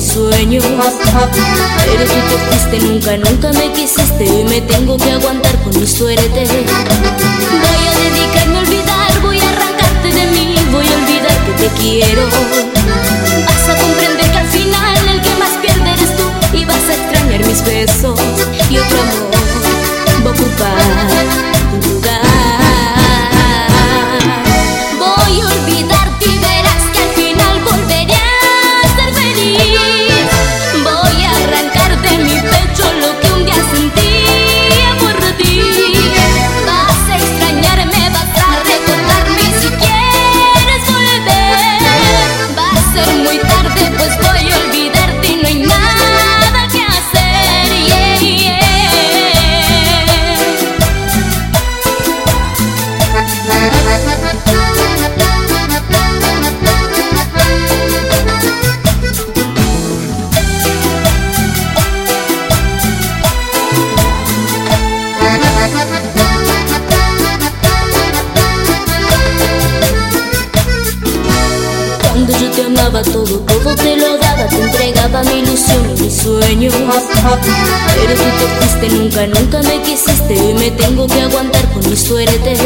sueños. Pero tú te fuiste, nunca, nunca me quisiste. Y me tengo que aguantar con mi suerte. Voy a dedicarme a olvidar, voy a arrancarte de mí, voy a olvidar que te quiero. Cuando yo te amaba todo, todo te lo daba Te entregaba mi ilusión y mis sueños. Pero tú te fuiste, nunca, nunca me quisiste Y me tengo que aguantar con mi suerte